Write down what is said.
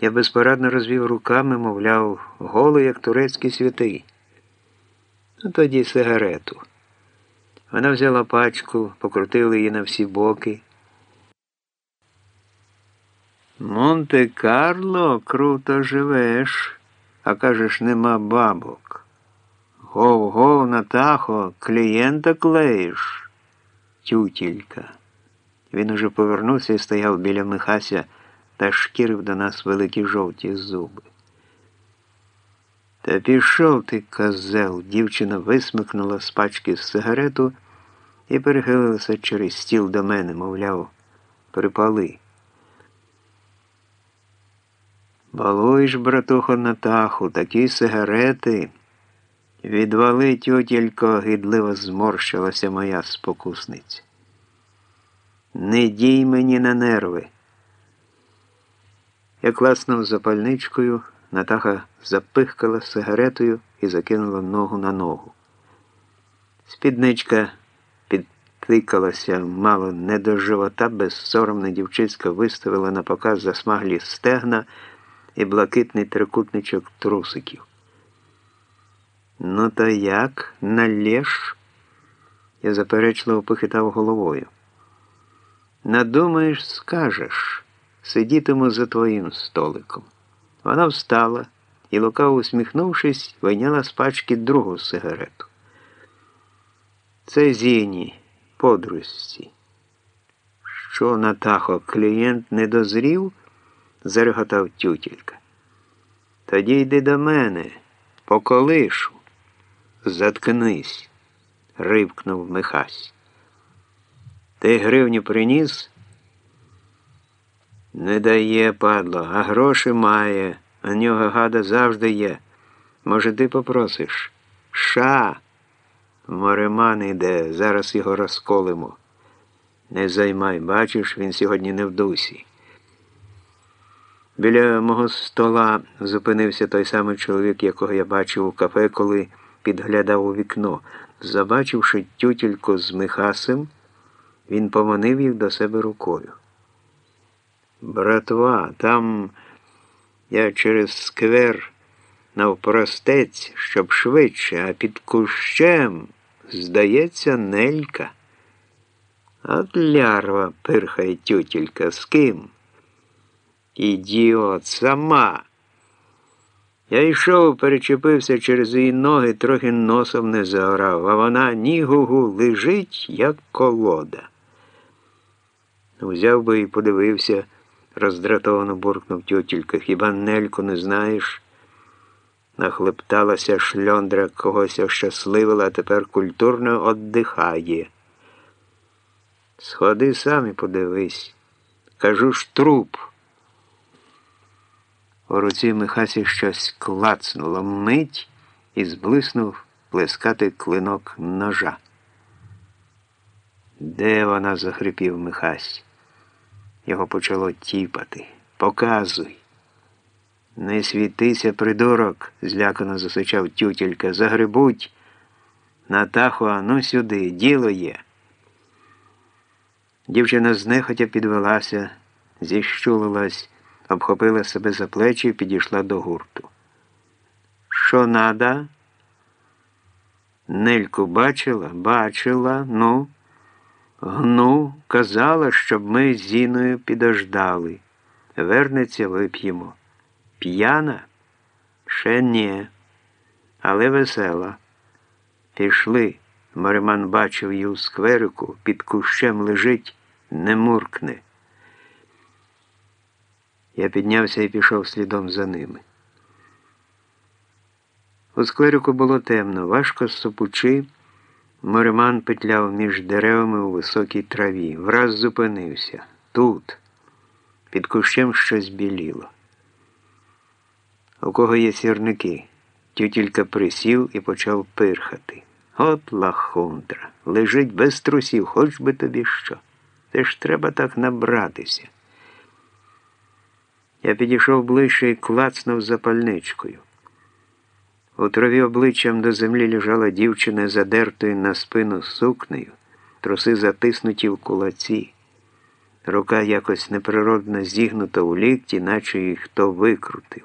Я безпорадно розвів руками, мовляв, голий, як турецький святий. Ну тоді сигарету. Вона взяла пачку, покрутила її на всі боки. Монте-Карло, круто живеш, а кажеш, нема бабок. Гов-гов, Натахо, клієнта клеїш. Тютілька. Він уже повернувся і стояв біля Михася та шкірив до нас великі жовті зуби. Та пішов ти, козел, дівчина висмикнула з пачки сигарету і перехилилася через стіл до мене, мовляв, припали. Балуєш, братухо, Натаху, такі сигарети. Відвали, тютілько, гидливо зморщилася моя спокусниця. Не дій мені на нерви. Я класнув запальничкою, Натаха запихкала сигаретою і закинула ногу на ногу. Спідничка підтикалася мало не до живота, безсоромна дівчиська виставила на показ засмаглі стегна і блакитний трикутничок трусиків. Ну, то як, налєш? Я заперечливо похитав головою. Надумаєш, скажеш, сидітиму за твоїм столиком. Вона встала і, лукаво усміхнувшись, вийняла з пачки другу сигарету. Це Зіні, подружці. Що, Натахо, клієнт не дозрів? зареготав тютілька. Тоді йди до мене, поколишу. Заткнись, ривкнув Михась. Ти гривню приніс? Не дає, падло, а гроші має, а нього гада завжди є. Може, ти попросиш? Ша. Мореман іде, зараз його розколимо. Не займай, бачиш, він сьогодні не в дусі. Біля мого стола зупинився той самий чоловік, якого я бачив у кафе, коли підглядав у вікно. Забачивши тютільку з Михасем, він поманив їх до себе рукою. Братва, там я через сквер навпростець, щоб швидше, а під кущем, здається, нелька. От лярва пирхає тютілька з ким? Ідіот, сама. Я йшов, перечепився через її ноги, трохи носом не заграв, а вона ні гугу лежить, як колода. Взяв би і подивився, роздратовано буркнув тютілька. Хіба нельку не знаєш? Нахлепталася шльондра когось ощасливила, а тепер культурно оддихає. Сходи сам і подивись. Кажу ж труп. У руці Михасі щось клацнуло мить і зблиснув плескати клинок ножа. Де вона? захрипів Михась. Його почало тіпати. Показуй. Не світися, придурок, злякано засичав тютілька. Загребуть. Натаху, а ну сюди, діло є. Дівчина знехотя підвелася, зіщулилась обхопила себе за плечі і підійшла до гурту. Що надо? Нельку бачила? Бачила, ну. Гну, казала, щоб ми з Зіною підождали. Вернеться, вип'ємо. П'яна? Ще ні, але весела. Пішли. Мариман бачив її у скверику, під кущем лежить, не муркне. Я піднявся і пішов слідом за ними. У скверику було темно, важко сопучи, Мореман петляв між деревами у високій траві. Враз зупинився. Тут, під кущем щось біліло. У кого є сірники? Тютілька присів і почав пирхати. От лахундра, лежить без трусів, хоч би тобі що. Це ж треба так набратися. Я підійшов ближче і клацнув запальничкою. У траві обличчям до землі лежала дівчина, задертою на спину сукнею, труси затиснуті в кулаці. Рука якось неприродно зігнута у лікті, наче її хто викрутив.